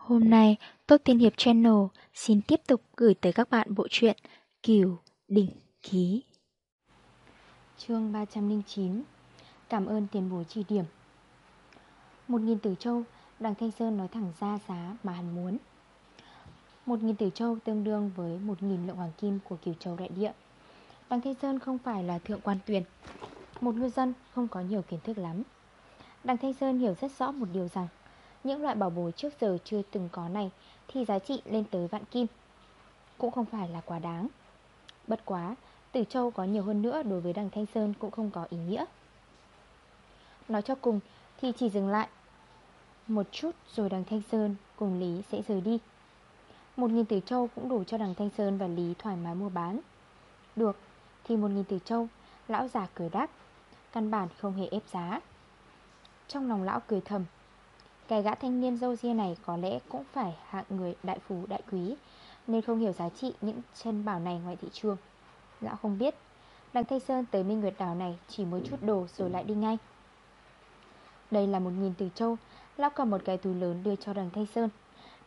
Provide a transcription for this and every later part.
Hôm nay, Tốt Tiên Hiệp Channel xin tiếp tục gửi tới các bạn bộ truyện Kiều Đỉnh Ký. Chương 309 Cảm ơn tiền bối chỉ điểm Một nghìn tử châu, đằng Thanh Sơn nói thẳng ra giá mà hắn muốn. Một nghìn tử châu tương đương với một nghìn lượng hoàng kim của Kiều Châu đại địa. Đằng Thanh Sơn không phải là thượng quan tuyển, một ngư dân không có nhiều kiến thức lắm. Đằng Thanh Sơn hiểu rất rõ một điều rằng những loại bảo bối trước giờ chưa từng có này Thì giá trị lên tới vạn kim Cũng không phải là quá đáng. Bất quá, Tử Châu có nhiều hơn nữa đối với đằng Thanh Sơn cũng không có ý nghĩa. Nói cho cùng thì chỉ dừng lại Một chút rồi đằng Thanh Sơn cùng Lý sẽ rời đi. Một nghìn tử châu cũng đủ cho đằng Thanh Sơn và Lý thoải mái mua bán. Được, Thì một nghìn tử châu, Lão già cười đáp, Căn bản không hề ép giá. Trong lòng lão cười thầm cái gã thanh niên dâu ria này có lẽ cũng phải hạng người đại phú, đại quý, Nên không hiểu giá trị những chân bảo này ngoài thị trường. Lão không biết. Đằng Thanh Sơn tới Minh Nguyệt Đảo này chỉ mới chút đồ rồi lại đi ngay. Đây là một nghìn từ châu. Lão cầm một cái túi lớn đưa cho đằng Thanh Sơn.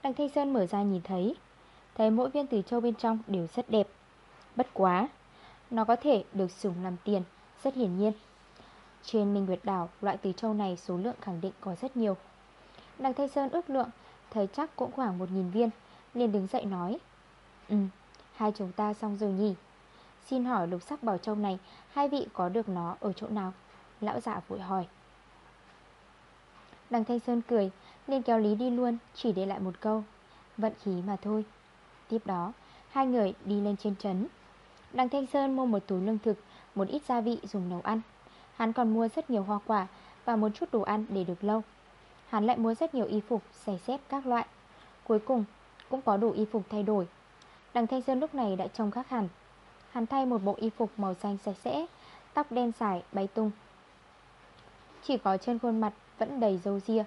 Đằng Thanh Sơn mở ra nhìn thấy. Thấy mỗi viên từ châu bên trong đều rất đẹp. Bất quá, Nó có thể được dùng làm tiền, Rất hiển nhiên. Trên Minh Nguyệt Đảo, loại từ châu này số lượng khẳng định có rất nhiều. Đằng Thanh Sơn ước lượng Thấy chắc cũng khoảng 1.000 viên liền đứng dậy nói. Ừ, hai chúng ta xong rồi nhỉ? Xin hỏi lục sắc bảo châu này Hai vị có được nó ở chỗ nào? Lão giả vội hỏi. Đằng Thanh Sơn cười liền kéo Lý đi luôn Chỉ để lại một câu. Vận khí mà thôi. Tiếp đó hai người đi lên trên trấn. Đằng Thanh Sơn mua một túi lương thực Một ít gia vị dùng nấu ăn. Hắn còn mua rất nhiều hoa quả Và một chút đồ ăn để được lâu. Hắn lại mua rất nhiều y phục, giày xếp các loại. Cuối cùng cũng có đủ y phục thay đổi. Đằng Thanh Sơn lúc này đã trông khác hẳn. Hắn thay một bộ y phục màu xanh sạch sẽ Tóc đen dài bay tung. Chỉ có trên khuôn mặt vẫn đầy dâu ria.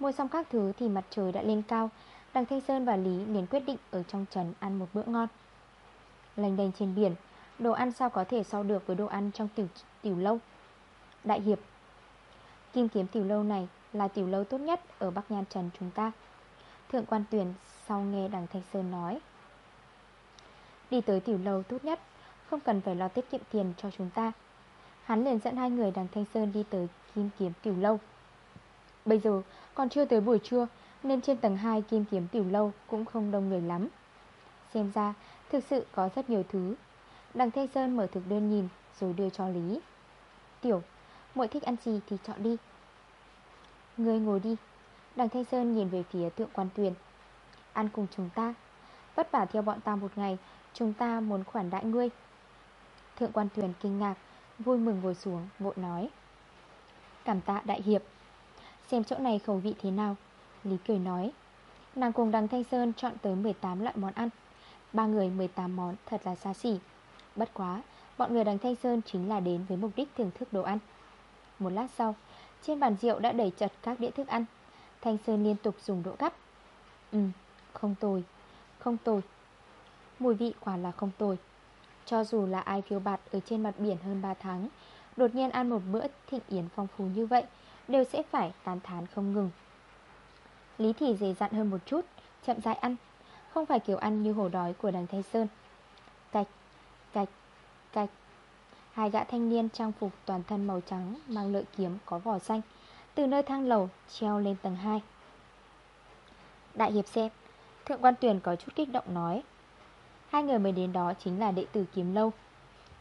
Mua xong các thứ thì mặt trời đã lên cao. Đằng Thanh Sơn và Lý liền quyết định ở trong trấn ăn một bữa ngon. Lành đành trên biển Đồ ăn sao có thể so được với đồ ăn trong tiểu, tiểu lâu? Đại hiệp Kim kiếm tiểu lâu này là tiểu lâu tốt nhất ở Bắc Nhan Trần chúng ta. Thượng quan tuyển sau nghe đằng Thanh Sơn nói Đi tới tiểu lâu tốt nhất Không cần phải lo tiết kiệm tiền cho chúng ta. Hắn liền dẫn hai người đằng Thanh Sơn đi tới Kim Kiếm Tiểu Lâu. Bây giờ còn chưa tới buổi trưa Nên trên tầng 2 Kim Kiếm Tiểu Lâu cũng không đông người lắm. Xem ra thực sự có rất nhiều thứ. Đằng Thanh Sơn mở thực đơn nhìn Rồi đưa cho Lý. Tiểu, mỗi thích ăn gì thì chọn đi. Ngươi ngồi đi. Đằng Thanh Sơn nhìn về phía thượng quan tuyền. Ăn cùng chúng ta. Vất vả theo bọn ta một ngày, Chúng ta muốn khoản đại ngươi. Thượng quan tuyền kinh ngạc, Vui mừng ngồi xuống, vội nói. Cảm tạ đại hiệp. Xem chỗ này khẩu vị thế nào. Lý cười nói. Nàng cùng đằng Thanh Sơn chọn tới 18 loại món ăn. Ba người 18 món thật là xa xỉ. Bất quá, Bọn người đằng Thanh Sơn chính là đến với mục đích thưởng thức đồ ăn. Một lát sau trên bàn rượu đã đẩy chật các đĩa thức ăn. Thanh Sơn liên tục dùng đũa gắp Ừ, không tồi Không tồi. Mùi vị quả là không tồi. Cho dù là ai phiêu bạt ở trên mặt biển hơn 3 tháng Đột nhiên ăn một bữa thịnh yến phong phú như vậy Đều sẽ phải tán thán không ngừng. Lý thì dày dặn hơn một chút Chậm rãi ăn. Không phải kiểu ăn như hổ đói của đằng Thanh Sơn. Cạch, cạch, cạch. Hai gã thanh niên trang phục toàn thân màu trắng Mang lợi kiếm có vỏ xanh Từ nơi thang lầu treo lên tầng 2 Đại hiệp xem Thượng quan tuyển có chút kích động nói Hai người mới đến đó chính là đệ tử kiếm lâu.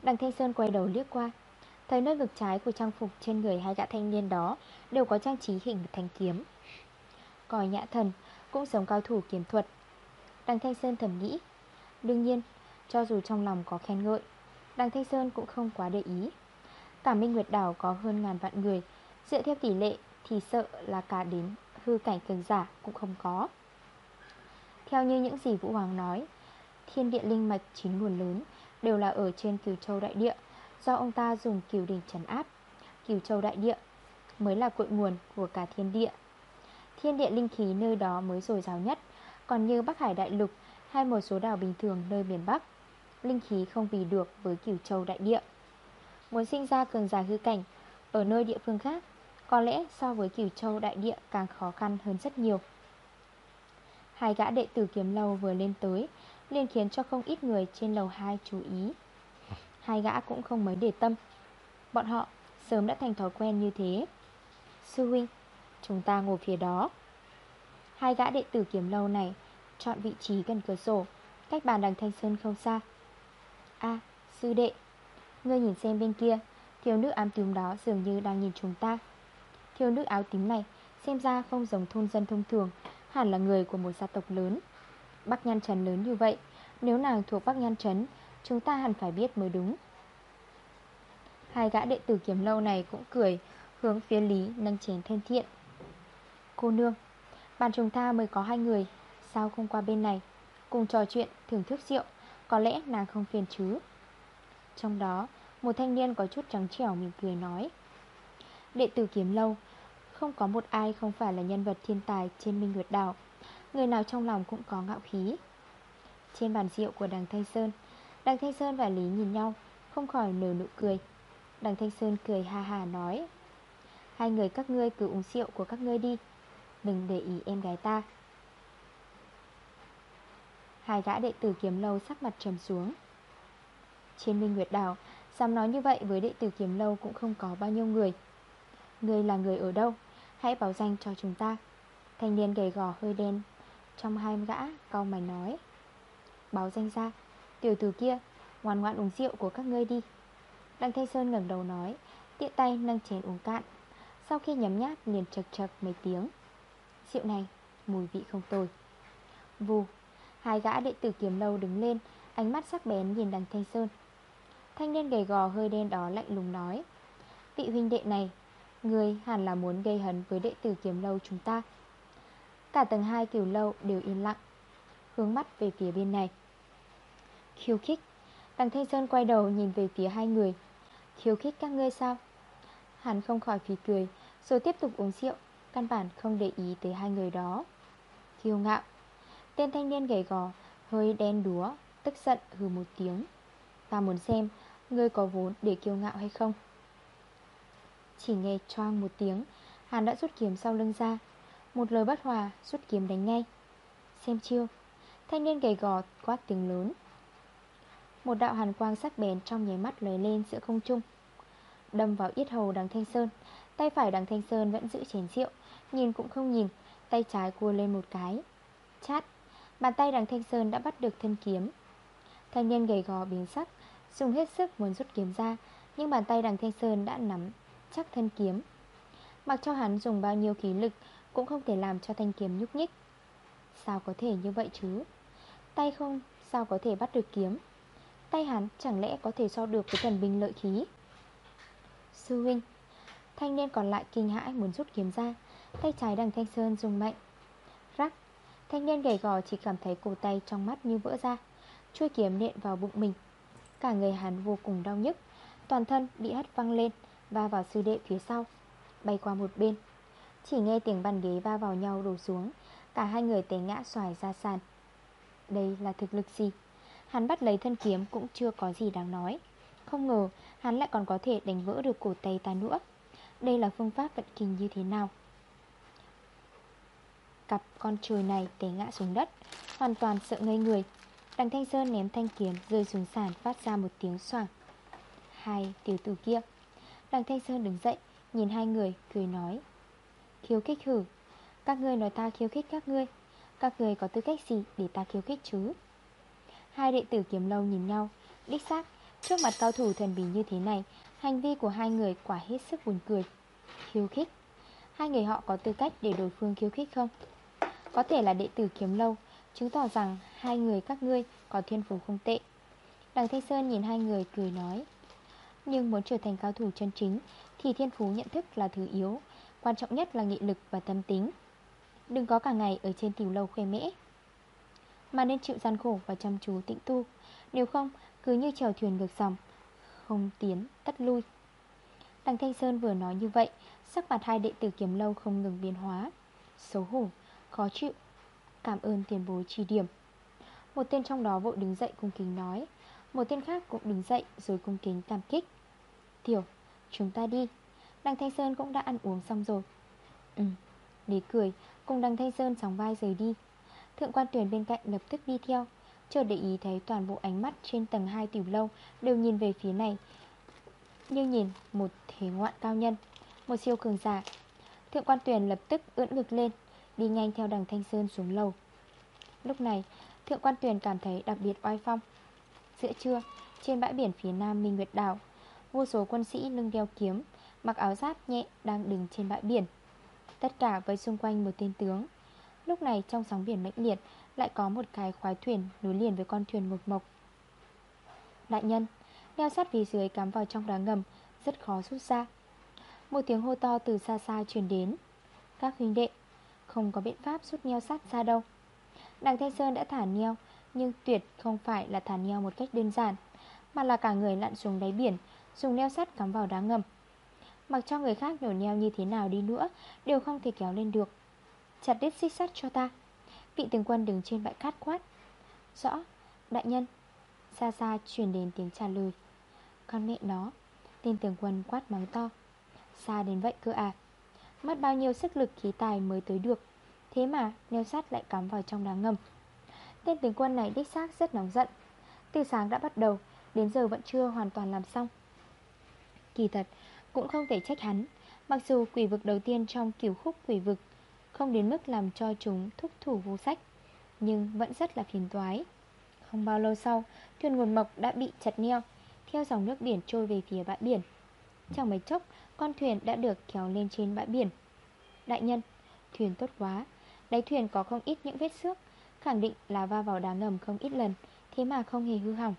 Đằng Thanh Sơn quay đầu liếc qua Thấy nơi ngực trái của trang phục trên người hai gã thanh niên đó Đều có trang trí hình thanh kiếm. Còi nhã thần cũng giống cao thủ kiếm thuật. Đằng Thanh Sơn thầm nghĩ Đương nhiên, cho dù trong lòng có khen ngợi Đằng Thanh Sơn cũng không quá để ý. Cả Minh Nguyệt Đảo có hơn ngàn vạn người. Dựa theo tỷ lệ thì sợ là cả đến hư cảnh cường giả cũng không có. Theo như những gì Vũ Hoàng nói, Thiên địa linh mạch chính nguồn lớn Đều là ở trên Cửu Châu Đại Địa, Do ông ta dùng kiều đình trấn áp, Cửu Châu Đại Địa Mới là cội nguồn của cả thiên địa. Thiên địa linh khí nơi đó mới dồi dào nhất, Còn như Bắc Hải Đại Lục Hay một số đảo bình thường nơi miền Bắc Linh khí không vì được với cửu châu đại địa. Muốn sinh ra cường giả hư cảnh Ở nơi địa phương khác, Có lẽ so với cửu châu đại địa càng khó khăn hơn rất nhiều. Hai gã đệ tử kiếm lâu vừa lên tới, liền khiến cho không ít người trên lầu 2 chú ý. Hai gã cũng không mấy để tâm. Bọn họ sớm đã thành thói quen như thế. Sư huynh, Chúng ta ngồi phía đó. Hai gã đệ tử kiếm lâu này Chọn vị trí gần cửa sổ, Cách bàn đằng Thanh Sơn không xa a, sư đệ. Ngươi nhìn xem bên kia, Thiếu nữ áo tím đó dường như đang nhìn chúng ta. Thiếu nữ áo tím này Xem ra không giống thôn dân thông thường, Hẳn là người của một gia tộc lớn. Bắc Nhan Trấn lớn như vậy, Nếu nàng thuộc Bắc Nhan Trấn, Chúng ta hẳn phải biết mới đúng. Hai gã đệ tử kiếm lâu này cũng cười, Hướng phía Lý nâng chén thân thiện. Cô nương Bàn chúng ta mới có hai người, Sao không qua bên này, Cùng trò chuyện, thưởng thức rượu? Có lẽ nàng không phiền chứ. Trong đó, Một thanh niên có chút trắng trẻo mỉm cười nói, Đệ tử kiếm lâu, Không có một ai không phải là nhân vật thiên tài Trên Minh Nguyệt Đảo. Người nào trong lòng cũng có ngạo khí. Trên bàn rượu của đằng Thanh Sơn, Đằng Thanh Sơn và Lý nhìn nhau, Không khỏi nở nụ cười. Đằng Thanh Sơn cười ha hà nói, Hai người các ngươi cứ uống rượu của các ngươi đi. Đừng để ý em gái ta. Hai gã đệ tử kiếm lâu sắc mặt trầm xuống. Trên Minh Nguyệt Đảo, Dám nói như vậy với đệ tử kiếm lâu cũng không có bao nhiêu người. Người là người ở đâu? Hãy báo danh cho chúng ta. Thanh niên gầy gò hơi đen, Trong hai gã cao mày nói. Báo danh ra, Tiểu tử kia, Ngoan ngoan uống rượu của các ngươi đi. Đăng Thanh Sơn ngẩng đầu nói, Tiện tay nâng chén uống cạn. Sau khi nhắm nhát liền chật chật mấy tiếng. Rượu này, mùi vị không tồi. Vù Hai gã đệ tử kiếm lâu đứng lên, Ánh mắt sắc bén nhìn đằng Thanh Sơn. Thanh niên gầy gò hơi đen đó lạnh lùng nói, Vị huynh đệ này Người hẳn là muốn gây hấn với đệ tử kiếm lâu chúng ta. Cả tầng 2 kiểu lâu đều yên lặng, Hướng mắt về phía bên này. Khiêu khích, Đằng Thanh Sơn quay đầu nhìn về phía hai người. Khiêu khích các ngươi sao? Hắn không khỏi phí cười, Rồi tiếp tục uống rượu, Căn bản không để ý tới hai người đó. Kiêu ngạo Tên thanh niên gầy gò, Hơi đen đúa, Tức giận hừ một tiếng. Ta muốn xem Ngươi có vốn để kiêu ngạo hay không. Chỉ nghe choang một tiếng Hàn đã rút kiếm sau lưng ra. Một lời bất hòa, rút kiếm đánh ngay. Xem chiêu, Thanh niên gầy gò quát tiếng lớn. Một đạo hàn quang sắc bén trong nháy mắt lóe lên giữa không trung. Đâm vào yết hầu đằng Thanh Sơn. Tay phải đằng Thanh Sơn vẫn giữ chén rượu, Nhìn cũng không nhìn. Tay trái cua lên một cái. Chát! Bàn tay đằng Thanh Sơn đã bắt được thân kiếm. Thanh niên gầy gò biến sắc, Dùng hết sức muốn rút kiếm ra, Nhưng bàn tay đằng Thanh Sơn đã nắm chắc thân kiếm. Mặc cho hắn dùng bao nhiêu khí lực Cũng không thể làm cho thanh kiếm nhúc nhích. Sao có thể như vậy chứ? Tay không, sao có thể bắt được kiếm? Tay hắn chẳng lẽ có thể so được với thần binh lợi khí? Sư huynh, Thanh niên còn lại kinh hãi muốn rút kiếm ra. Tay trái đằng Thanh Sơn dùng mạnh Thanh niên gầy gò chỉ cảm thấy cổ tay trong mắt như vỡ ra, chui kiếm nện vào bụng mình. Cả người hắn vô cùng đau nhức, Toàn thân bị hất văng lên, Va vào sư đệ phía sau, Bay qua một bên. Chỉ nghe tiếng bàn ghế va vào nhau đổ xuống, Cả hai người té ngã xoài ra sàn. Đây là thực lực gì? Hắn bắt lấy thân kiếm cũng chưa có gì đáng nói. Không ngờ hắn lại còn có thể đánh vỡ được cổ tay ta nữa. Đây là phương pháp vận kinh như thế nào? Cặp con trời này té ngã xuống đất, Hoàn toàn sợ ngây người. Đằng Thanh Sơn ném thanh kiếm rơi xuống sàn phát ra một tiếng xoảng. Hai tiểu tử kia. Đằng Thanh Sơn đứng dậy, Nhìn hai người, cười nói, Khiêu khích hử? Các ngươi nói ta khiêu khích các ngươi. Các ngươi có tư cách gì để ta khiêu khích chứ? Hai đệ tử kiếm lâu nhìn nhau, Đích xác, Trước mặt cao thủ thần bí như thế này, Hành vi của hai người quả hết sức buồn cười. Khiêu khích? Hai người họ có tư cách để đối phương khiêu khích không? Có thể là đệ tử kiếm lâu Chứng tỏ rằng hai người các ngươi có thiên phú không tệ. Đằng Thanh Sơn nhìn hai người cười nói Nhưng muốn trở thành cao thủ chân chính Thì thiên phú nhận thức là thứ yếu Quan trọng nhất là nghị lực và tâm tính. Đừng có cả ngày ở trên tiểu lâu khoe mẽ Mà nên chịu gian khổ và chăm chú tĩnh tu. Nếu không cứ như chèo thuyền ngược dòng Không tiến tất lui. Đằng Thanh Sơn vừa nói như vậy Sắc mặt hai đệ tử kiếm lâu không ngừng biến hóa Xấu hổ, khó chịu. Cảm ơn tiền bối chỉ điểm. Một tên trong đó vội đứng dậy cung kính nói. Một tên khác cũng đứng dậy rồi cung kính cảm kích. Tiểu, chúng ta đi. Đằng Thanh Sơn cũng đã ăn uống xong rồi. Ừ, Lý cười cùng đằng Thanh Sơn sóng vai rời đi. Thượng quan tuyển bên cạnh lập tức đi theo. Chờ để ý thấy toàn bộ ánh mắt trên tầng 2 tiểu lâu Đều nhìn về phía này. Như nhìn một thế ngoạn cao nhân Một siêu cường giả. Thượng quan tuyển lập tức ưỡn ngực lên. Đi nhanh theo đằng Thanh Sơn xuống lầu. Lúc này, Thượng quan tuyển cảm thấy đặc biệt oai phong. Giữa trưa, Trên bãi biển phía nam Minh Nguyệt Đảo, Vô số quân sĩ lưng đeo kiếm, Mặc áo giáp nhẹ đang đứng trên bãi biển. Tất cả với xung quanh một tên tướng. Lúc này trong sóng biển mãnh liệt, Lại có một cái khoái thuyền nối liền với con thuyền mộc mộc. Đại nhân Neo sát vì dưới cắm vào trong đá ngầm, Rất khó rút ra. Một tiếng hô to từ xa xa truyền đến. Các huynh đệ không có biện pháp rút neo sắt ra đâu. Đằng Thanh Sơn đã thả neo Nhưng tuyệt không phải là thả neo một cách đơn giản Mà là cả người lặn xuống đáy biển Dùng neo sắt cắm vào đá ngầm. Mặc cho người khác nhổ neo như thế nào đi nữa Đều không thể kéo lên được. Chặt đứt xích sắt cho ta. Vị tướng quân đứng trên bãi cát quát. Rõ, đại nhân. Xa xa truyền đến tiếng trả lời. Con mẹ nó Tên tướng quân quát mắng to. Xa đến vậy cơ à? Mất bao nhiêu sức lực khí tài mới tới được. Thế mà, neo sắt lại cắm vào trong đá ngầm. Tên tướng quân này đích xác rất nóng giận. Từ sáng đã bắt đầu, Đến giờ vẫn chưa hoàn toàn làm xong. Kỳ thật, cũng không thể trách hắn. Mặc dù quỷ vực đầu tiên trong kiểu khúc quỷ vực Không đến mức làm cho chúng thúc thủ vô sách, Nhưng vẫn rất là phiền toái. Không bao lâu sau, Thuyền nguồn mộc đã bị chặt neo, Theo dòng nước biển trôi về phía bãi biển. Trong mấy chốc, Con thuyền đã được kéo lên trên bãi biển. Đại nhân, Thuyền tốt quá. Đáy thuyền có không ít những vết xước, Khẳng định là va vào đá ngầm không ít lần, Thế mà không hề hư hỏng.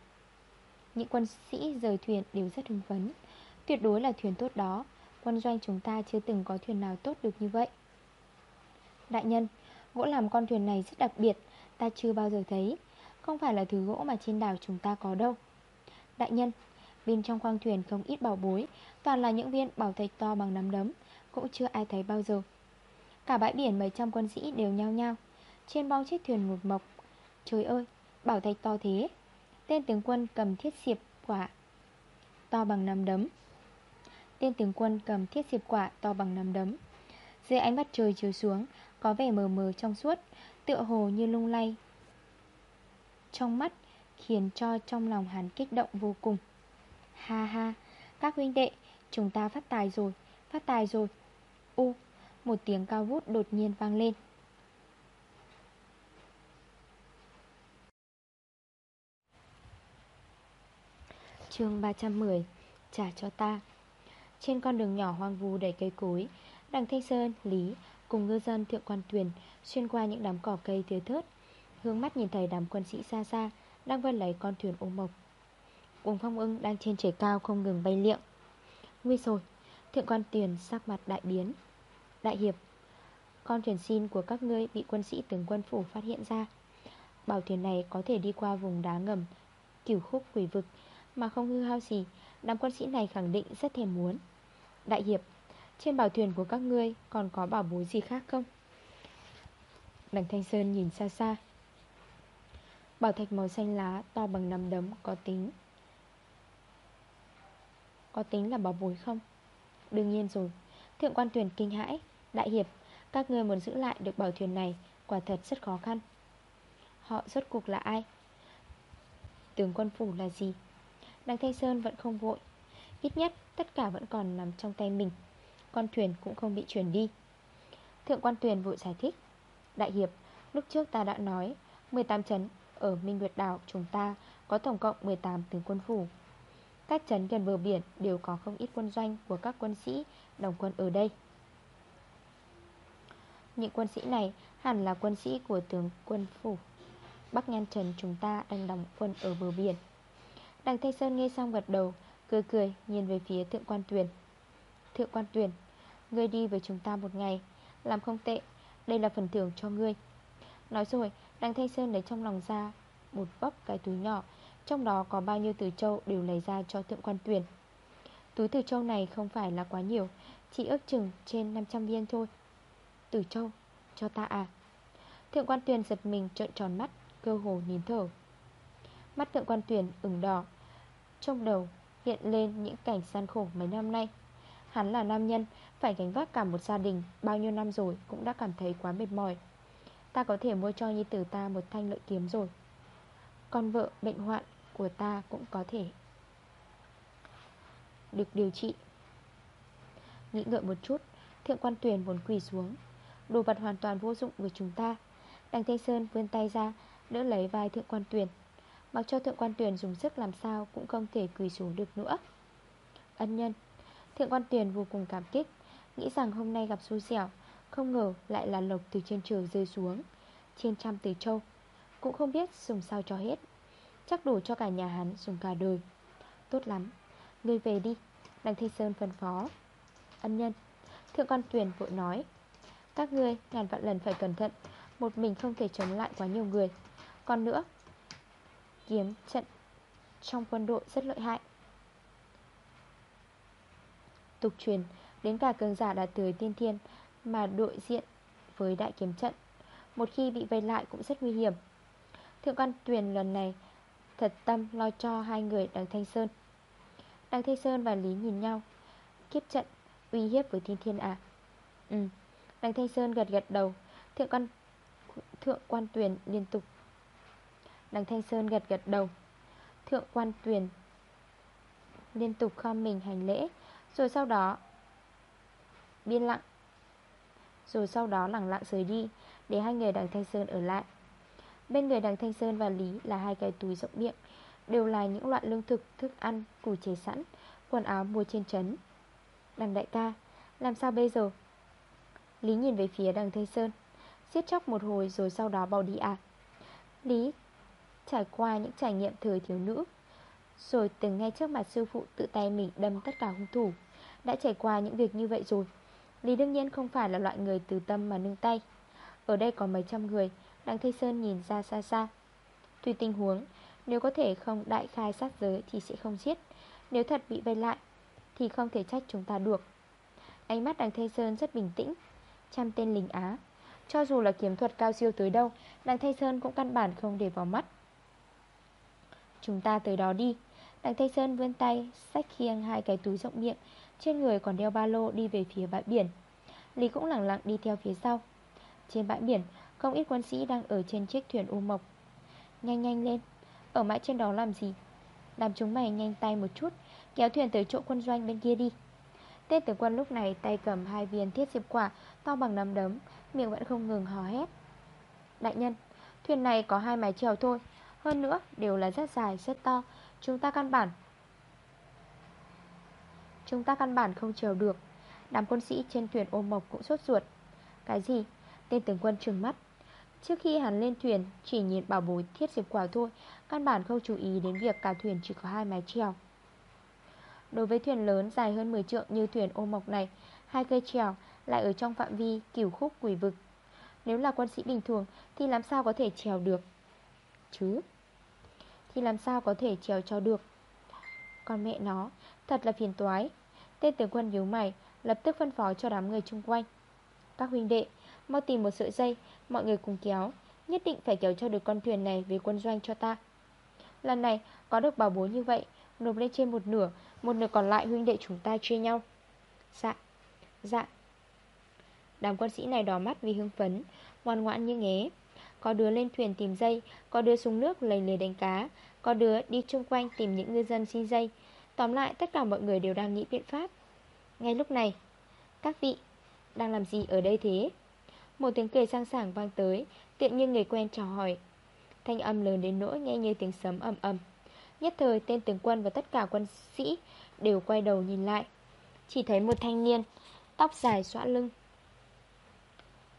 Những quân sĩ rời thuyền đều rất hưng phấn. Tuyệt đối là thuyền tốt đó, Quân doanh chúng ta chưa từng có thuyền nào tốt được như vậy. Đại nhân, Gỗ làm con thuyền này rất đặc biệt, Ta chưa bao giờ thấy. Không phải là thứ gỗ mà trên đảo chúng ta có đâu. Đại nhân Bên trong khoang thuyền không ít bảo bối Toàn là những viên bảo thạch to bằng nắm đấm Cũng chưa ai thấy bao giờ. Cả bãi biển mấy trăm quân sĩ đều nhao nhao Trên bong chiếc thuyền một mộc. Trời ơi, bảo thạch to thế Tên tướng quân cầm thiết xiệp quả To bằng nắm đấm. Tên tướng quân cầm thiết diệp quả to bằng nắm đấm. Dưới ánh mặt trời chiếu xuống Có vẻ mờ mờ trong suốt Tựa hồ như lung lay. Trong mắt Khiến cho trong lòng hắn kích động vô cùng. Ha ha. Các huynh đệ Chúng ta phát tài rồi Phát tài rồi. U Một tiếng cao vút đột nhiên vang lên. Chương 310 Trả cho ta. Trên con đường nhỏ hoang vu đầy cây cối Đằng Thanh Sơn, Lý cùng ngư dân thượng quan thuyền Xuyên qua những đám cỏ cây tươi thớt Hướng mắt nhìn thấy đám quân sĩ xa xa Đang vân lấy con thuyền ôm mộc. Cùng phong ưng đang trên trời cao không ngừng bay liệng. Nguy rồi Thượng quan tiền sắc mặt đại biến. Đại hiệp, Con thuyền xin của các ngươi bị quân sĩ tướng quân phủ phát hiện ra. Bảo thuyền này có thể đi qua vùng đá ngầm, Cửu khúc quỷ vực, Mà không hư hao gì. Đám quân sĩ này khẳng định rất thèm muốn. Đại hiệp, Trên bảo thuyền của các ngươi còn có bảo bối gì khác không? Đằng Thanh Sơn nhìn xa xa. Bảo thạch màu xanh lá to bằng nắm đấm có tính. Có tính là bảo bối không? Đương nhiên rồi. Thượng quan tuyển kinh hãi. Đại hiệp Các người muốn giữ lại được bảo thuyền này Quả thật rất khó khăn. Họ rốt cuộc là ai? Tướng quân phủ là gì? Đằng Thanh Sơn vẫn không vội. Ít nhất tất cả vẫn còn nằm trong tay mình. Con thuyền cũng không bị chuyển đi. Thượng quan thuyền vội giải thích. Đại hiệp, lúc trước ta đã nói 18 trấn ở Minh Nguyệt Đảo chúng ta Có tổng cộng 18 tướng quân phủ. Các trấn gần bờ biển đều có không ít quân doanh Của các quân sĩ, đồng quân ở đây. Những quân sĩ này hẳn là quân sĩ của tướng quân phủ. Bắc Nhan Trần chúng ta đang đóng quân ở bờ biển. Đằng Thanh Sơn nghe xong gật đầu, Cười cười, nhìn về phía thượng quan tuyển Thượng quan tuyển Ngươi đi với chúng ta một ngày, Làm không tệ, Đây là phần thưởng cho ngươi. Nói rồi, Đằng Thanh Sơn lấy trong lòng ra Một bóc cái túi nhỏ trong đó có bao nhiêu từ châu đều lấy ra cho thượng quan tuyển? Túi từ châu này không phải là quá nhiều, Chỉ ước chừng trên 500 viên thôi. Từ châu, Cho ta à? Thượng quan tuyển giật mình trợn tròn mắt, Cơ hồ nín thở. Mắt thượng quan tuyển ửng đỏ, Trong đầu hiện lên những cảnh gian khổ mấy năm nay. Hắn là nam nhân, Phải gánh vác cả một gia đình Bao nhiêu năm rồi cũng đã cảm thấy quá mệt mỏi. Ta có thể mua cho nhi tử ta một thanh lợi kiếm rồi. Con vợ bệnh hoạn của ta cũng có thể Được điều trị. Nghĩ ngợi một chút, Thượng quan tuyển muốn quỳ xuống. Đồ vật hoàn toàn vô dụng với chúng ta. Đằng Thanh Sơn vươn tay ra, Đỡ lấy vai thượng quan tuyển Mặc cho thượng quan tuyển dùng sức làm sao Cũng không thể quỳ xuống được nữa. Ân nhân, Thượng quan tuyển vô cùng cảm kích, Nghĩ rằng hôm nay gặp xui xẻo, Không ngờ lại là lộc từ trên trời rơi xuống, Trên trăm từ châu. Cũng không biết dùng sao cho hết. Chắc đủ cho cả nhà hắn dùng cả đời. Tốt lắm. Ngươi về đi. Đằng Thi Sơn phân phó. Ân nhân, Thượng quan tuyển vội nói. Các ngươi ngàn vạn lần phải cẩn thận. Một mình không thể chống lại quá nhiều người. Còn nữa, Kiếm trận trong quân đội rất lợi hại. Tục truyền, Đến cả cường giả đạt tới tiên thiên Mà đội diện với đại kiếm trận, Một khi bị vây lại cũng rất nguy hiểm. Thượng quan tuyển lần này Thật tâm lo cho hai người đằng Thanh Sơn. Đằng Thanh Sơn và Lý nhìn nhau, Kiếp trận, uy hiếp với thiên thiên à? Ừ Đằng Thanh Sơn gật gật đầu, Thượng quan Thượng quan tuyển liên tục. Đằng Thanh Sơn gật gật đầu, Thượng quan tuyển Liên tục khom mình hành lễ, Rồi sau đó Biên lặng, Rồi sau đó lặng lặng rời đi Để hai người đằng Thanh Sơn ở lại. Bên người đằng Thanh Sơn và Lý là hai cái túi rộng miệng Đều là những loại lương thực, thức ăn, củ chế sẵn Quần áo mua trên trấn. Đằng đại ca Làm sao bây giờ? Lý nhìn về phía đằng Thanh Sơn Xiết chóc một hồi rồi sau đó bỏ đi à? Lý Trải qua những trải nghiệm thời thiếu nữ Rồi từng ngay trước mặt sư phụ tự tay mình đâm tất cả hung thủ Đã trải qua những việc như vậy rồi. Lý đương nhiên không phải là loại người từ tâm mà nương tay. Ở đây có mấy trăm người Đặng Thanh Sơn nhìn ra xa xa. Tùy tình huống, Nếu có thể không đại khai sát giới thì sẽ không giết. Nếu thật bị vây lại, Thì không thể trách chúng ta được. Ánh mắt Đặng Thanh Sơn rất bình tĩnh, Trăm tên lính Á. Cho dù là kiếm thuật cao siêu tới đâu, Đặng Thanh Sơn cũng căn bản không để vào mắt. Chúng ta tới đó đi. Đặng Thanh Sơn vươn tay, Xách khiêng hai cái túi rộng miệng, Trên người còn đeo ba lô đi về phía bãi biển. Lý cũng lặng lặng đi theo phía sau. Trên bãi biển không ít quân sĩ đang ở trên chiếc thuyền u mộc. Nhanh nhanh lên. Ở mãi trên đó làm gì? Làm chúng mày nhanh tay một chút, Kéo thuyền tới chỗ quân doanh bên kia đi. Tên tướng quân lúc này tay cầm hai viên thiết diệp quả To bằng nắm đấm, Miệng vẫn không ngừng hò hét. Đại nhân, Thuyền này có hai mái chèo thôi, Hơn nữa đều là rất dài, rất to. Chúng ta căn bản, Chúng ta căn bản không chèo được. Đám quân sĩ trên thuyền ôm mộc cũng sốt ruột. Cái gì? Tên tướng quân trừng mắt. Trước khi hắn lên thuyền, Chỉ nhìn bảo bối thiết diệp quả thôi, Căn bản không chú ý đến việc cả thuyền chỉ có hai mái trèo. Đối với thuyền lớn dài hơn 10 trượng như thuyền ô mộc này, Hai cây trèo lại ở trong phạm vi cửu khúc quỷ vực. Nếu là quân sĩ bình thường, Thì làm sao có thể trèo được? Chứ? Thì làm sao có thể trèo cho được? Con mẹ nó, Thật là phiền toái. Tên tướng quân nhíu mày, Lập tức phân phó cho đám người chung quanh. Các huynh đệ Mau tìm một sợi dây, Mọi người cùng kéo. Nhất định phải kéo cho được con thuyền này về quân doanh cho ta. Lần này, có được bảo bối như vậy, Nộp lên trên một nửa Một nửa còn lại huynh đệ chúng ta chia nhau. Dạ Dạ. Đám quân sĩ này đỏ mắt vì hưng phấn, Ngoan ngoãn như nghế. Có đứa lên thuyền tìm dây, Có đứa xuống nước lấy lề đánh cá, Có đứa đi chung quanh tìm những ngư dân xin dây. Tóm lại, tất cả mọi người đều đang nghĩ biện pháp. Ngay lúc này, Các vị Đang làm gì ở đây thế? Một tiếng cười sang sảng vang tới Tiện như người quen chào hỏi. Thanh âm lớn đến nỗi nghe như tiếng sấm ầm ầm. Nhất thời tên tướng quân và tất cả quân sĩ Đều quay đầu nhìn lại. Chỉ thấy một thanh niên Tóc dài xõa lưng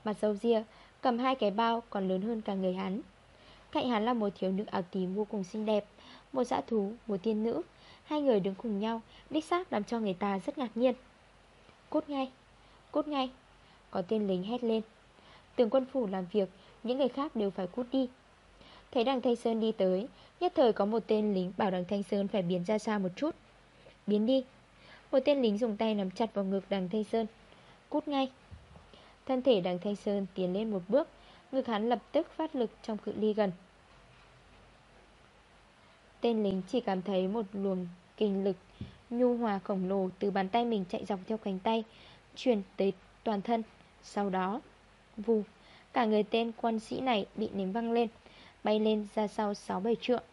Mặt dâu ria Cầm hai cái bao còn lớn hơn cả người hắn. Cạnh hắn là một thiếu nữ áo tím vô cùng xinh đẹp Một dã thú, một tiên nữ. Hai người đứng cùng nhau Đích xác làm cho người ta rất ngạc nhiên. Cút ngay, cút ngay Có tên lính hét lên. Tướng quân phủ làm việc, Những người khác đều phải cút đi. Thấy đằng Thanh Sơn đi tới, Nhất thời có một tên lính bảo đằng Thanh Sơn phải biến ra xa một chút. Biến đi. Một tên lính dùng tay nắm chặt vào ngực đằng Thanh Sơn. Cút ngay. Thân thể đằng Thanh Sơn tiến lên một bước, Ngực hắn lập tức phát lực trong cự ly gần. Tên lính chỉ cảm thấy một luồng kinh lực Nhu hòa khổng lồ từ bàn tay mình chạy dọc theo cánh tay Truyền tới toàn thân. Sau đó Vù. Cả người tên quân sĩ này bị ném văng lên Bay lên ra sau 6-7 trượng.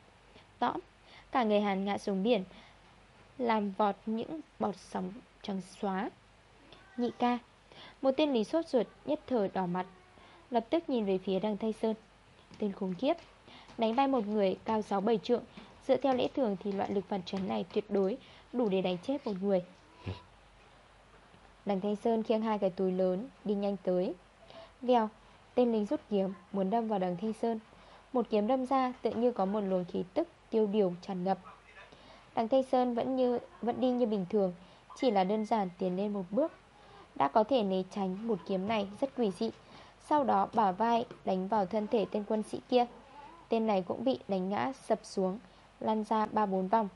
Tõm Cả người Hàn ngã xuống biển Làm vọt những bọt sóng trắng xóa. Nhị ca Một tên lý sốt ruột nhất thời đỏ mặt Lập tức nhìn về phía đằng Thanh Sơn. Tên khủng khiếp Đánh bay một người cao 6-7 trượng Dựa theo lễ thường thì loại lực phản chấn này tuyệt đối Đủ để đánh chết một người. Đằng Thanh Sơn khiêng hai cái túi lớn Đi nhanh tới Vèo, Tên lính rút kiếm muốn đâm vào đằng Thanh Sơn. Một kiếm đâm ra tự như có một luồng khí tức tiêu điều tràn ngập. Đằng Thanh Sơn vẫn như, vẫn đi như bình thường, Chỉ là đơn giản tiến lên một bước. Đã có thể né tránh một kiếm này rất quỷ dị. Sau đó bả vai đánh vào thân thể tên quân sĩ kia. Tên này cũng bị đánh ngã sập xuống, Lăn ra 3-4 vòng.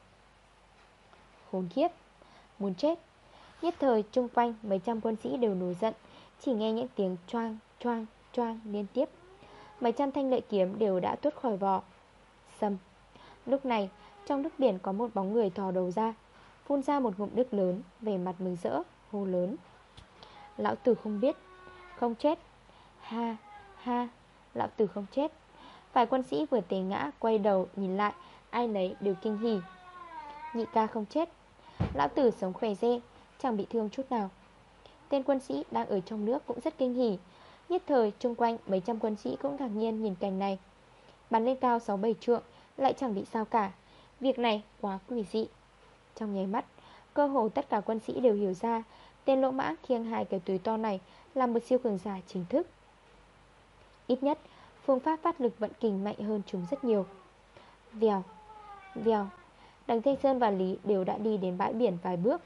Khốn khiếp Muốn chết. Nhất thời, chung quanh mấy trăm quân sĩ đều nổi giận, Chỉ nghe những tiếng choang choang choang, liên tiếp. Mấy trăm thanh lợi kiếm đều đã tuốt khỏi vỏ. Xâm Lúc này, trong nước biển có một bóng người thò đầu ra, Phun ra một ngụm nước lớn Về mặt mừng rỡ, hô lớn. Lão tử không biết. Không chết. Ha ha, Lão tử không chết. Vài quân sĩ vừa tế ngã, quay đầu nhìn lại, Ai nấy đều kinh hỉ. Nhị ca không chết. Lão tử sống khỏe dê Chẳng bị thương chút nào. Tên quân sĩ đang ở trong nước cũng rất kinh hỉ. Nhất thời, chung quanh mấy trăm quân sĩ cũng ngạc nhiên nhìn cảnh này. Bắn lên cao 6-7 trượng, Lại chẳng bị sao cả. Việc này quá quỷ dị. Trong nháy mắt, Cơ hồ tất cả quân sĩ đều hiểu ra, Tên lỗ mã khiêng hai cái túi to này Là một siêu cường giả chính thức. Ít nhất, Phương pháp phát lực vận kình mạnh hơn chúng rất nhiều. Vèo Vèo, Đằng Thanh Sơn và Lý đều đã đi đến bãi biển vài bước.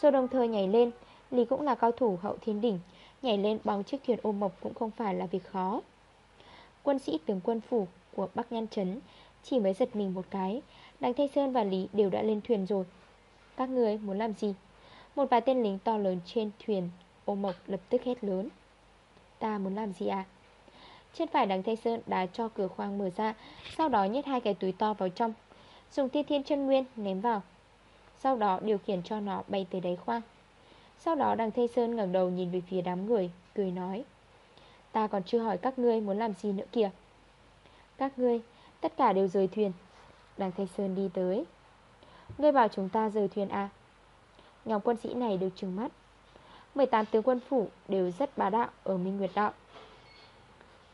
Rồi đồng thời nhảy lên, Lý cũng là cao thủ hậu thiên đỉnh Nhảy lên bóng chiếc thuyền ôm mộc cũng không phải là việc khó. Quân sĩ tướng quân phủ của Bắc Nhan Trấn Chỉ mới giật mình một cái. Đằng Thanh Sơn và Lý đều đã lên thuyền rồi. Các người muốn làm gì? Một vài tên lính to lớn trên thuyền Ôm mộc lập tức hét lớn. Ta muốn làm gì à Trên phải đằng Thanh Sơn đã cho cửa khoang mở ra, Sau đó nhét hai cái túi to vào trong, Dùng thiên thiên chân nguyên ném vào. Sau đó điều khiển cho nó bay tới đáy khoang. Sau đó đằng Thê Sơn ngẩng đầu nhìn về phía đám người, Cười nói, Ta còn chưa hỏi các ngươi muốn làm gì nữa kìa. Các ngươi, Tất cả đều rời thuyền. Đằng Thê Sơn đi tới. Ngươi bảo chúng ta rời thuyền à? Nhóm quân sĩ này đều trừng mắt. 18 tướng quân phủ đều rất bá đạo Ở Minh Nguyệt Đạo.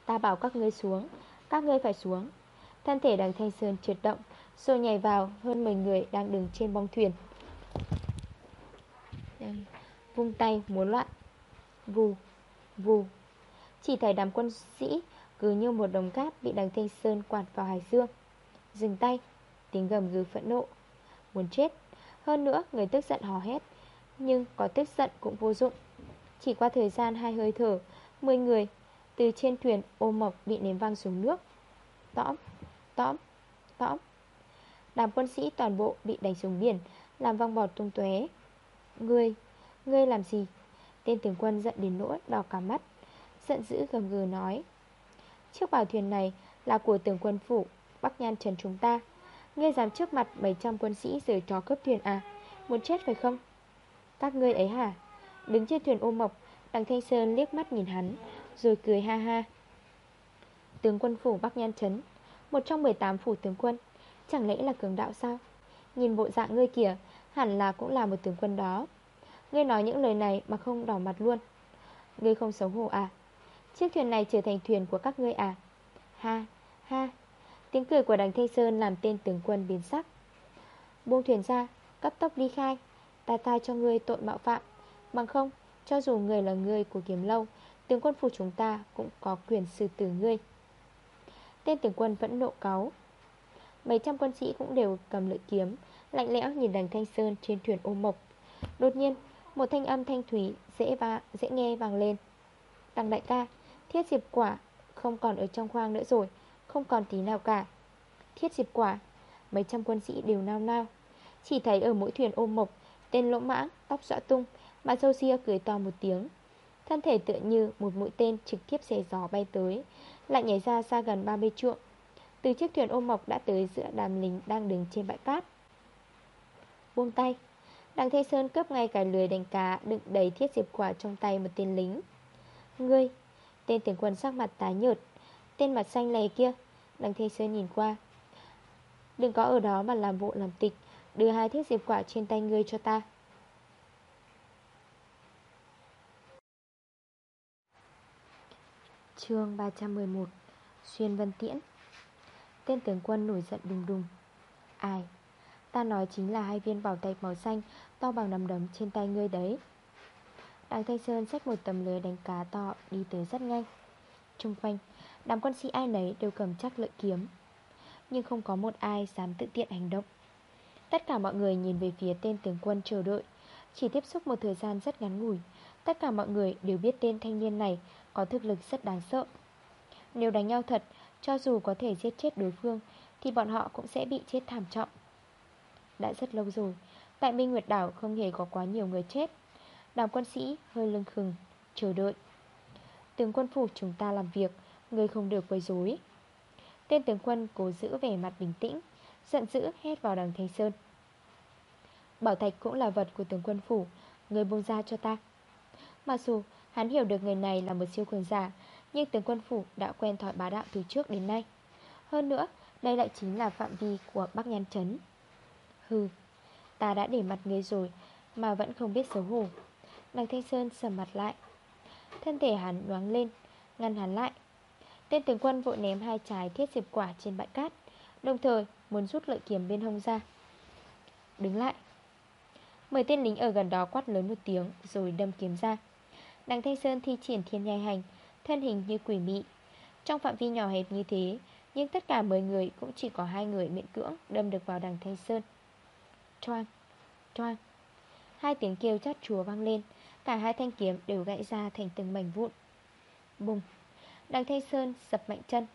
Ta bảo các ngươi xuống, Các ngươi phải xuống. Thân thể đằng Thanh Sơn trượt động Rồi nhảy vào hơn 10 người đang đứng trên bong thuyền. Vung tay muốn loạn. Vù, vù. Chỉ thấy đám quân sĩ Cứ như một đồng cát bị đằng Thanh Sơn quạt vào hải dương. Dừng tay Tiếng gầm gừ phẫn nộ. Muốn chết Hơn nữa người tức giận hò hét Nhưng có tức giận cũng vô dụng. Chỉ qua thời gian hai hơi thở 10 người từ trên thuyền ôm mộc bị ném văng xuống nước. Tõm, tõm, tõm. Đám quân sĩ toàn bộ bị đánh xuống biển Làm văng bọt tung tué người ngươi làm gì? Tên tướng quân giận đến nỗi đỏ cả mắt, Giận dữ gầm gừ nói. Chiếc bảo thuyền này là của tướng quân phủ, Bắc Nhan Trần chúng ta. Ngươi dám trước mặt 700 quân sĩ rời trò cướp thuyền à? Muốn chết phải không? Các ngươi ấy hả? Đứng trên thuyền ôm mộc, Đằng Thanh Sơn liếc mắt nhìn hắn, Rồi cười ha ha. Tướng quân phủ Bắc Nhan Trấn, Một trong 18 phủ tướng quân, Chẳng lẽ là cường đạo sao? Nhìn bộ dạng ngươi kìa, Hẳn là cũng là một tướng quân đó. Ngươi nói những lời này mà không đỏ mặt luôn. Ngươi không xấu hổ à? Chiếc thuyền này trở thành thuyền của các ngươi à? Ha ha. Tiếng cười của đằng Thanh Sơn làm tên tướng quân biến sắc. Buông thuyền ra, Cấp tốc đi khai. Ta tai cho ngươi tội mạo phạm. Bằng không, Cho dù người là người của kiếm lâu, Tướng quân phủ chúng ta cũng có quyền xử tử ngươi. Tên tướng quân vẫn nộ cáu. Mấy trăm quân sĩ cũng đều cầm lưỡi kiếm, Lạnh lẽo nhìn đằng Thanh Sơn trên thuyền ôm mộc. Đột nhiên một thanh âm thanh thủy dễ, và, dễ nghe vang lên. Đằng đại ca Thiết diệp quả không còn ở trong khoang nữa rồi Không còn tí nào cả. Thiết diệp quả Mấy trăm quân sĩ đều nao nao. Chỉ thấy ở mỗi thuyền ôm mộc Tên lỗ mãng, tóc dọa tung Mà sâu xia cười to một tiếng. Thân thể tựa như một mũi tên trực tiếp xé gió bay tới Lại nhảy ra xa gần 30 trượng. Từ chiếc thuyền ôm mộc đã tới giữa đàm lính đang đứng trên bãi cát. Buông tay. Đặng Thế Sơn cướp ngay cái lưới đánh cá, Đựng đầy thiết diệp quả trong tay một tên lính. Ngươi, Tên tướng quân sắc mặt tái nhợt, Tên mặt xanh lè kia. Đặng Thanh Sơn nhìn qua. Đừng có ở đó mà làm bộ làm tịch, Đưa hai thiết diệp quả trên tay ngươi cho ta. Chương 311 Xuyên Vân Tiễn. Tên tướng quân nổi giận đùng đùng. Ai? Ta nói chính là hai viên bảo thạch màu xanh To bằng nằm đấm trên tay ngươi đấy. Đằng Thanh Sơn xách một tầm lưới đánh cá to Đi tới rất nhanh. Trung quanh, Đám quân sĩ ai nấy đều cầm chắc lợi kiếm, Nhưng không có một ai dám tự tiện hành động. Tất cả mọi người nhìn về phía tên tướng quân chờ đợi. Chỉ tiếp xúc một thời gian rất ngắn ngủi, Tất cả mọi người đều biết tên thanh niên này Có thực lực rất đáng sợ. Nếu đánh nhau thật, Cho dù có thể giết chết đối phương, Thì bọn họ cũng sẽ bị chết thảm trọng. Đã rất lâu rồi Tại Minh Nguyệt Đảo không hề có quá nhiều người chết. Đàm quân sĩ hơi lưng khừng, Chờ đợi. Tướng quân phủ chúng ta làm việc, Người không được quấy rối. Tên tướng quân cố giữ vẻ mặt bình tĩnh, Giận dữ hét vào đằng Thanh Sơn. Bảo thạch cũng là vật của tướng quân phủ, Người buông ra cho ta. Mặc dù hắn hiểu được người này là một siêu cường giả, Nhưng tướng quân phủ đã quen thói bá đạo từ trước đến nay. Hơn nữa, Đây lại chính là phạm vi của Bắc Nhan Trấn Hừ. Ta đã để mặt người rồi, Mà vẫn không biết xấu hổ. Đằng Thanh Sơn sầm mặt lại. Thân thể hắn đoáng lên, Ngăn hắn lại. Tên tướng quân vội ném hai trái thiết diệp quả trên bãi cát, Đồng thời muốn rút lợi kiếm bên hông ra. Đứng lại. Mười tên lính ở gần đó quát lớn một tiếng, Rồi đâm kiếm ra. Đằng Thanh Sơn thi triển thiên nhai hành, Thân hình như quỷ mị. Trong phạm vi nhỏ hẹp như thế, Nhưng tất cả 10 người cũng chỉ có hai người miễn cưỡng Đâm được vào đằng Thanh Sơn. Choang, choang Hai tiếng kêu chát chúa vang lên Cả hai thanh kiếm đều gãy ra thành từng mảnh vụn. Bùng Đằng Thanh Sơn sập mạnh chân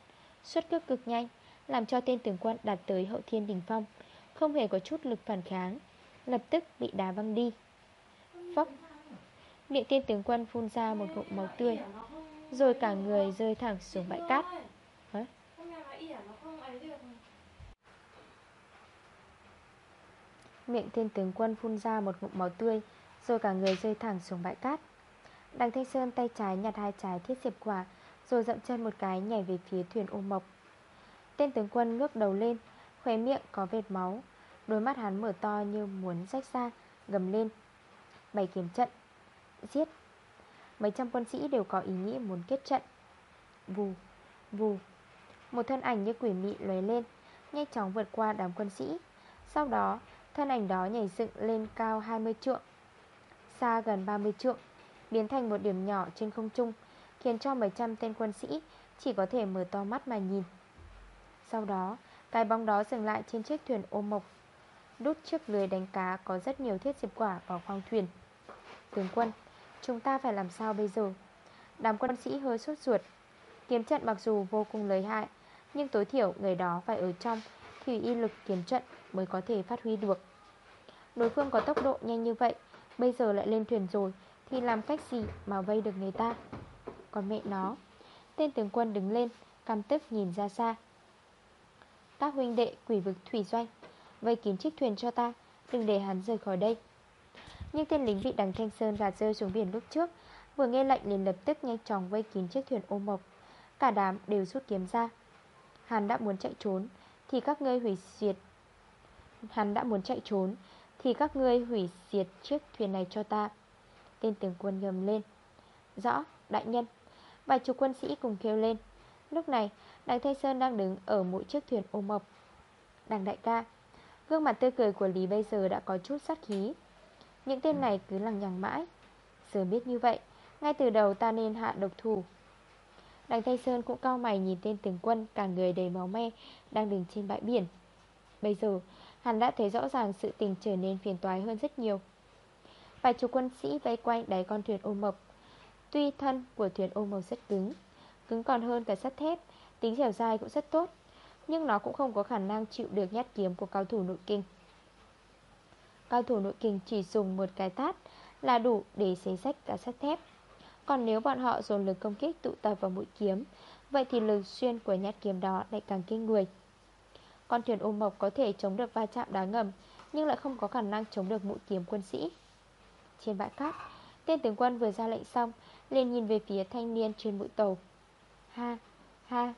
Xuất cước cực nhanh Làm cho tên tướng quân đạt tới hậu thiên đỉnh phong Không hề có chút lực phản kháng Lập tức bị đá văng đi. Phốc Miệng tên tướng quân phun ra một ngụm máu tươi Rồi cả người rơi thẳng xuống bãi cát Hả? Miệng tên tướng quân phun ra một ngụm máu tươi Rồi cả người rơi thẳng xuống bãi cát. Đằng Thanh Sơn tay trái nhặt hai trái thiết diệp quả Rồi dậm chân một cái nhảy về phía thuyền ô mộc. Tên tướng quân ngước đầu lên Khóe miệng có vệt máu Đôi mắt hắn mở to như muốn rách ra Gầm lên. Bày kiếm trận Giết. Mấy trăm quân sĩ đều có ý nghĩ muốn kết trận. Vù, vù. Một thân ảnh như quỷ mị lóe lên Nhanh chóng vượt qua đám quân sĩ. Sau đó thân ảnh đó nhảy dựng lên cao 20 trượng, Xa gần 30 trượng, Biến thành một điểm nhỏ trên không trung, Khiến cho mấy trăm tên quân sĩ Chỉ có thể mở to mắt mà nhìn. Sau đó, Cái bóng đó dừng lại trên chiếc thuyền ô mộc, Đút chiếc lưới đánh cá Có rất nhiều thiết diệp quả vào khoang thuyền. Tướng quân, Chúng ta phải làm sao bây giờ? Đám quân sĩ hơi sốt ruột. Kiếm trận mặc dù vô cùng lợi hại, Nhưng tối thiểu người đó phải ở trong Thì y lực kiếm trận mới có thể phát huy được. Đối phương có tốc độ nhanh như vậy, Bây giờ lại lên thuyền rồi, Thì làm cách gì mà vây được người ta? Còn mẹ nó, Tên tướng quân đứng lên, Căm tức nhìn ra xa. Các huynh đệ quỷ vực thủy doanh, Vây kín chiếc thuyền cho ta, Đừng để hắn rời khỏi đây. Nhưng tên lính bị đằng Thanh Sơn gạt rơi xuống biển lúc trước, Vừa nghe lệnh liền lập tức nhanh chóng vây kín chiếc thuyền ô mộc. Cả đám đều rút kiếm ra. Hắn đã muốn chạy trốn, Thì các ngươi hủy diệt Hắn đã muốn chạy trốn Thì các ngươi hủy diệt chiếc thuyền này cho ta. Tên tướng quân gầm lên. Rõ, đại nhân. Vài chục quân sĩ cùng kêu lên. Lúc này, đằng Thanh Sơn đang đứng ở mỗi chiếc thuyền ô mộc Đằng đại ca Gương mặt tươi cười của Lý bây giờ đã có chút sát khí. Những tên này cứ lằng nhằng mãi. Giờ biết như vậy Ngay từ đầu ta nên hạ độc thủ. Đằng Thanh Sơn cũng cao mày nhìn tên tướng quân Cả người đầy máu me Đang đứng trên bãi biển. Bây giờ hắn đã thấy rõ ràng sự tình trở nên phiền toái hơn rất nhiều. Vài chục quân sĩ vây quanh đáy con thuyền ô mộc. Tuy thân của thuyền ô mộc rất cứng Cứng còn hơn cả sắt thép, Tính dẻo dai cũng rất tốt, Nhưng nó cũng không có khả năng chịu được nhát kiếm của cao thủ nội kinh Cao thủ nội kinh chỉ dùng một cái tát Là đủ để xé sách cả sắt thép. Còn nếu bọn họ dồn lực công kích tụ tập vào mũi kiếm, Vậy thì lực xuyên của nhát kiếm đó lại càng kinh người. Con thuyền ôm mộc có thể chống được va chạm đá ngầm Nhưng lại không có khả năng chống được mũi kiếm quân sĩ. Trên bãi cát Tên tướng quân vừa ra lệnh xong liền nhìn về phía thanh niên trên mũi tàu. Ha, ha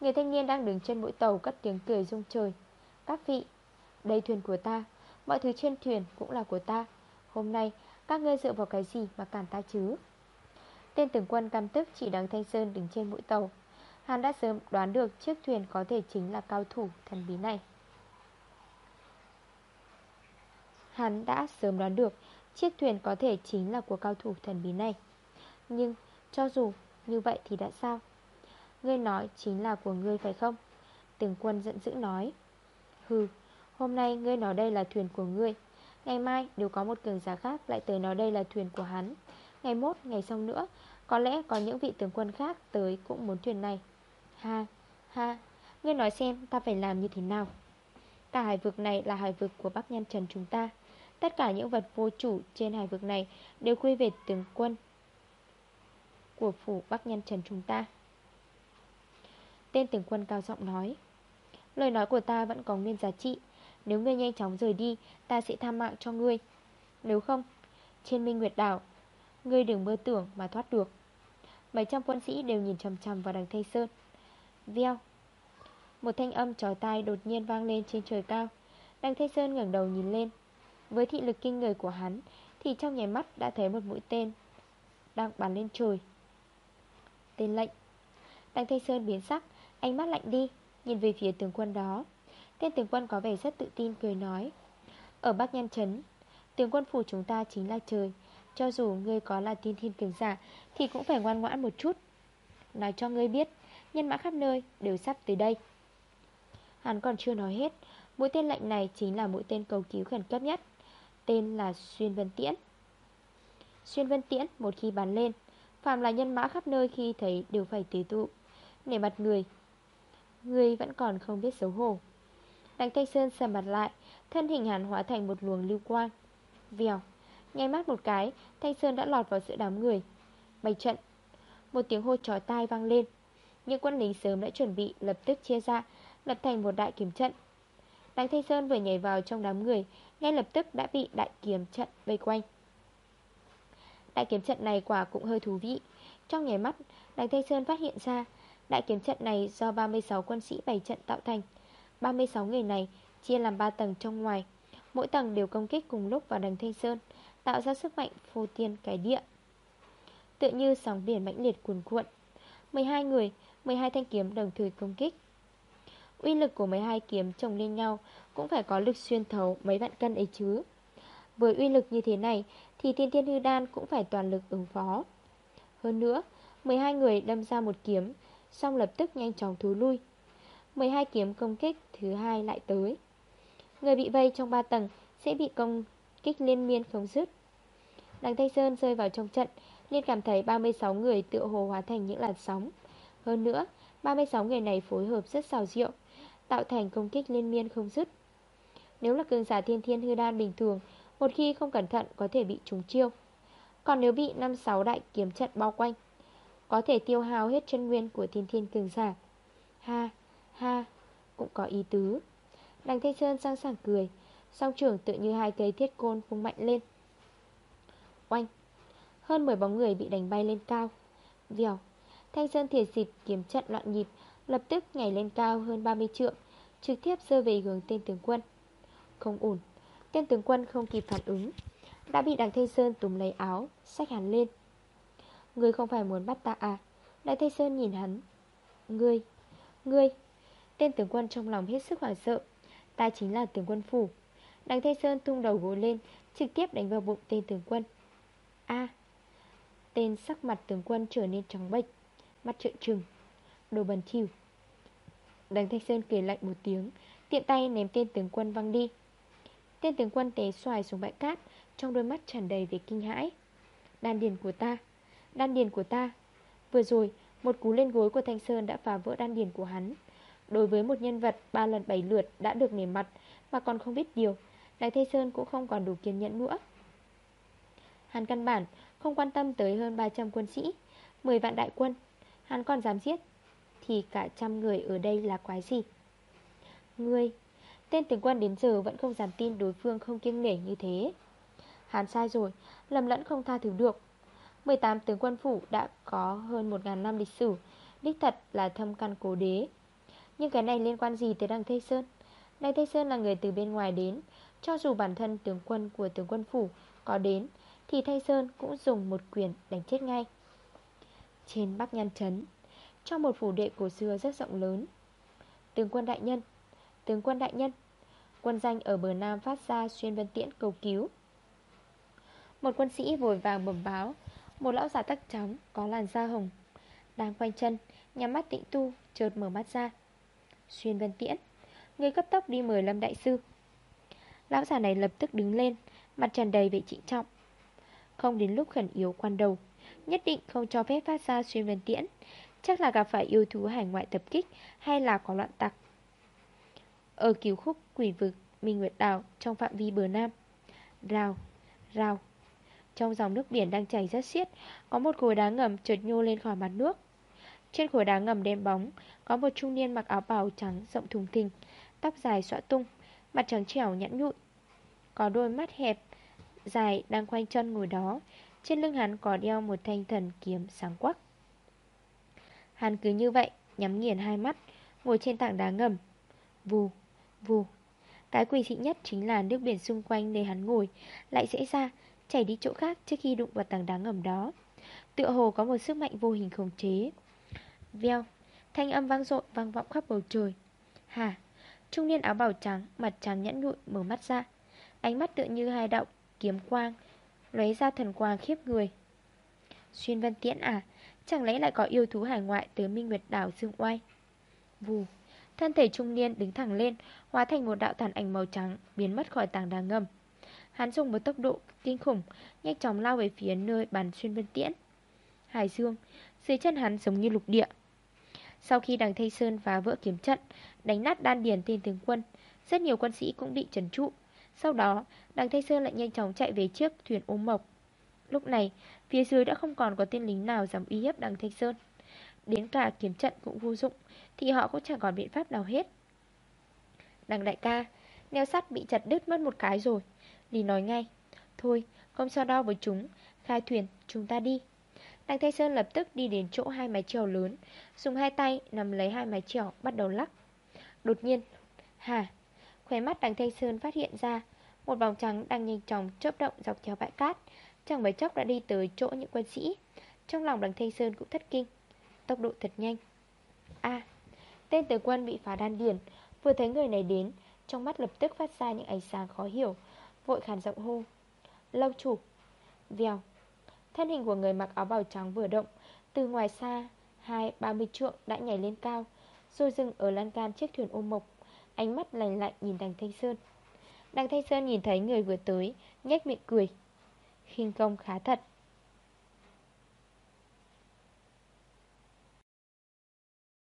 Người thanh niên đang đứng trên mũi tàu cất tiếng cười rung trời. Các vị Đây thuyền của ta Mọi thứ trên thuyền cũng là của ta. Hôm nay các ngươi dựa vào cái gì mà cản ta chứ? Tên tướng quân cam tức chỉ đằng Thanh Sơn đứng trên mũi tàu. Hắn đã sớm đoán được chiếc thuyền có thể chính là cao thủ thần bí này. Hắn đã sớm đoán được chiếc thuyền có thể chính là của cao thủ thần bí này. Nhưng cho dù như vậy thì đã sao? Ngươi nói chính là của ngươi phải không? Từng quân giận dữ nói. Hừ Hôm nay ngươi nói đây là thuyền của ngươi. Ngày mai nếu có một cường giả khác lại tới nói đây là thuyền của hắn. Ngày mốt, ngày sau nữa Có lẽ có những vị tướng quân khác tới cũng muốn thuyền này. Ha, ha Ngươi nói xem ta phải làm như thế nào? Cả hải vực này là hải vực của Bắc Nhân Trần chúng ta. Tất cả những vật vô chủ trên hải vực này Đều quy về tướng quân Của phủ Bắc Nhân Trần chúng ta. Tên tướng quân cao giọng nói Lời nói của ta vẫn có nguyên giá trị. Nếu ngươi nhanh chóng rời đi Ta sẽ tham mạng cho ngươi. Nếu không Trên Minh Nguyệt Đảo Ngươi đừng mơ tưởng mà thoát được. Mấy trăm quân sĩ đều nhìn chầm chầm vào đằng thay Sơn. Veo. Một thanh âm trói tai đột nhiên vang lên trên trời cao. Đăng Thanh Sơn ngẩng đầu nhìn lên. Với thị lực kinh người của hắn, Thì trong nháy mắt đã thấy một mũi tên Đang bắn lên trời. Tên lệnh. Đăng Thanh Sơn biến sắc, Ánh mắt lạnh đi, Nhìn về phía tướng quân đó. Tên tướng quân có vẻ rất tự tin, cười nói. Ở Bắc Nham Trấn, Tướng quân phủ chúng ta chính là trời. Cho dù ngươi có là tiên thiên cường giả, Thì cũng phải ngoan ngoãn một chút. Nói cho ngươi biết Nhân mã khắp nơi đều sắp tới đây. Hắn còn chưa nói hết, Mũi tên lệnh này chính là mũi tên cầu cứu khẩn cấp nhất, Tên là Xuyên Vân Tiễn. Xuyên Vân Tiễn một khi bắn lên Phạm là nhân mã khắp nơi khi thấy đều phải tế tụ, Nể mặt người. Người vẫn còn không biết xấu hổ. Đặng Thanh Sơn sầm mặt lại, Thân hình hắn hóa thành một luồng lưu quang. Vèo Ngay mắt một cái, Thanh Sơn đã lọt vào giữa đám người. Bày trận, Một tiếng hô trói tai vang lên. Những quân lính sớm đã chuẩn bị lập tức chia ra Lập thành một đại kiếm trận. Đằng Thanh Sơn vừa nhảy vào trong đám người Ngay lập tức đã bị đại kiếm trận vây quanh. Đại kiếm trận này quả cũng hơi thú vị. Trong nhảy mắt Đằng Thanh Sơn phát hiện ra Đại kiếm trận này do 36 quân sĩ bày trận tạo thành. 36 người này chia làm 3 tầng trong ngoài Mỗi tầng đều công kích cùng lúc vào đằng Thanh Sơn Tạo ra sức mạnh phô tiên cái địa. Tự như sóng biển mãnh liệt cuồn cuộn. 12 người, 12 thanh kiếm đồng thời công kích. Uy lực của 12 kiếm chồng lên nhau Cũng phải có lực xuyên thấu mấy vạn cân ấy chứ. Với uy lực như thế này Thì thiên thiên hư đan cũng phải toàn lực ứng phó. Hơn nữa 12 người đâm ra một kiếm, Xong lập tức nhanh chóng thú lui. 12 kiếm công kích, thứ hai lại tới. Người bị vây trong 3 tầng Sẽ bị công kích liên miên không dứt. Đằng Thanh Sơn rơi vào trong trận, liền cảm thấy 36 người tựa hồ hóa thành những làn sóng. Hơn nữa 36 người này phối hợp rất xào diệu Tạo thành công kích liên miên không dứt. Nếu là cường giả thiên thiên hư đan bình thường Một khi không cẩn thận có thể bị trúng chiêu. Còn nếu bị 5-6 đại kiếm trận bao quanh có thể tiêu hao hết chân nguyên của thiên thiên cường giả. Ha, ha, cũng có ý tứ. Đằng Thanh Sơn sang sảng cười Song trưởng tự như hai cây thiết côn vung mạnh lên. Oanh Hơn 10 bóng người bị đánh bay lên cao. Vèo Thanh Sơn thiệt dịp kiếm trận loạn nhịp Lập tức nhảy lên cao hơn 30 trượng Trực tiếp rơi về hướng tên tướng quân. Không ổn Tên tướng quân không kịp phản ứng Đã bị đằng Thanh Sơn túm lấy áo Xách hắn lên. Ngươi không phải muốn bắt ta à? Đại thanh Sơn nhìn hắn. Ngươi, ngươi Tên tướng quân trong lòng hết sức hoảng sợ. Ta chính là tướng quân phủ. Đằng thanh Sơn tung đầu gối lên Trực tiếp đánh vào bụng tên tướng quân. A Tên sắc mặt tướng quân trở nên trắng bệch. Mắt trợn trừng, Đồ bẩn thiểu Đằng Thanh Sơn cười lạnh một tiếng, Tiện tay ném tên tướng quân văng đi. Tên tướng quân té xoài xuống bãi cát, Trong đôi mắt tràn đầy về kinh hãi. Đan điền của ta, Đan điền của ta. Vừa rồi, một cú lên gối của Thanh Sơn đã phá vỡ đan điền của hắn. Đối với một nhân vật ba lần bảy lượt đã được nề mặt Mà còn không biết điều Đại Thanh Sơn cũng không còn đủ kiên nhẫn nữa. Hắn căn bản không quan tâm tới hơn 300 quân sĩ 10 vạn đại quân Hắn còn dám giết, Thì cả trăm người ở đây là quái gì? Ngươi, Tên tướng quân đến giờ vẫn không dám tin đối phương không kiêng nể như thế. Hắn sai rồi, Lầm lẫn không tha thứ được. 18 tướng quân phủ đã có hơn 1.000 năm lịch sử, Đích thật là thâm căn cố đế. Nhưng cái này liên quan gì tới đằng Tây Sơn? Đằng Tây Sơn là người từ bên ngoài đến, Cho dù bản thân tướng quân của tướng quân phủ có đến, Thì Tây Sơn cũng dùng một quyền đánh chết ngay. Trên Bắc Nhan Trấn, Trong một phủ đệ cổ xưa rất rộng lớn. Tướng quân đại nhân, Tướng quân đại nhân, Quân danh ở bờ Nam phát ra xuyên vân tiễn cầu cứu. Một quân sĩ vội vàng bẩm báo, Một lão giả tắc trắng có làn da hồng, Đang quanh chân, Nhắm mắt tĩnh tu, chợt mở mắt ra. Xuyên vân tiễn, Người cấp tốc đi mời Lâm Đại Sư. Lão giả này lập tức đứng lên, Mặt tràn đầy vẻ trịnh trọng. Không đến lúc khẩn yếu quan đầu Nhất định không cho phép phát ra xuyên vân tiễn. Chắc là gặp phải yêu thú hải ngoại tập kích Hay là có loạn tặc. Ở cứu khúc quỷ vực Minh Nguyệt Đảo trong phạm vi bờ Nam. Rào, rào. Trong dòng nước biển đang chảy rất xiết Có một khối đá ngầm chợt nhô lên khỏi mặt nước. Trên khối đá ngầm đen bóng Có một trung niên mặc áo bào trắng rộng thùng thình Tóc dài xõa tung Mặt trắng trẻo nhẵn nhụi. Có đôi mắt hẹp Dài đang quanh chân ngồi đó trên lưng hắn có đeo một thanh thần kiếm sáng quắc. Hắn cứ như vậy Nhắm nghiền hai mắt Ngồi trên tảng đá ngầm. Vù, vù. Cái quỷ dị nhất chính là nước biển xung quanh nơi hắn ngồi Lại dễ ra Chảy đi chỗ khác trước khi đụng vào tảng đá ngầm đó. Tựa hồ có một sức mạnh vô hình khống chế. Veo Thanh âm vang dội vang vọng khắp bầu trời. Hà Trung niên áo bào trắng Mặt trắng nhẫn nhụi mở mắt ra. Ánh mắt tựa như hai động kiếm quang Lấy ra thần quang khiếp người. Xuyên vân tiễn à Chẳng lẽ lại có yêu thú hải ngoại tới Minh Nguyệt đảo Dương Oai? Vù, Thân thể trung niên đứng thẳng lên, Hóa thành một đạo tàn ảnh màu trắng, Biến mất khỏi tảng đá ngầm. Hắn dùng một tốc độ kinh khủng, Nhanh chóng lao về phía nơi bàn xuyên vân tiễn. Hải Dương, Dưới chân hắn giống như lục địa. Sau khi đằng Thanh Sơn phá vỡ kiếm trận, Đánh nát đan điền tên tướng quân, Rất nhiều quân sĩ cũng bị trấn trụ. Sau đó, đằng Thanh Sơn lại nhanh chóng chạy về chiếc thuyền ôm mộc. Lúc này, Phía dưới đã không còn có tên lính nào dám uy hiếp đằng Thanh Sơn. Đến cả kiếm trận cũng vô dụng, Thì họ cũng chẳng còn biện pháp nào hết. Đằng đại ca, Neo sắt bị chặt đứt mất một cái rồi. Lý nói ngay, Thôi, không so đo với chúng, Khai thuyền, chúng ta đi. Đằng Thanh Sơn lập tức đi đến chỗ hai mái chèo lớn, Dùng hai tay nằm lấy hai mái chèo, Bắt đầu lắc. Đột nhiên, Hà Khóe mắt đằng Thanh Sơn phát hiện ra, Một vòng trắng đang nhanh chóng chớp động dọc theo bãi cát. Chẳng mấy chốc đã đi tới chỗ những quân sĩ. Trong lòng đằng Thanh Sơn cũng thất kinh. Tốc độ thật nhanh. A, tên tử quân bị phá đan điển Vừa thấy người này đến, Trong mắt lập tức phát ra những ánh sáng khó hiểu, Vội khàn giọng hô. Lâu chủ. Vèo. Thân hình của người mặc áo bào trắng vừa động, Từ ngoài xa, Hai ba mươi trượng đã nhảy lên cao, Rồi dừng ở lan can chiếc thuyền ôm mộc. Ánh mắt lành lạnh nhìn đằng Thanh Sơn. Đằng Thanh Sơn nhìn thấy người vừa tới, nhếch miệng cười. Khinh công khá thật.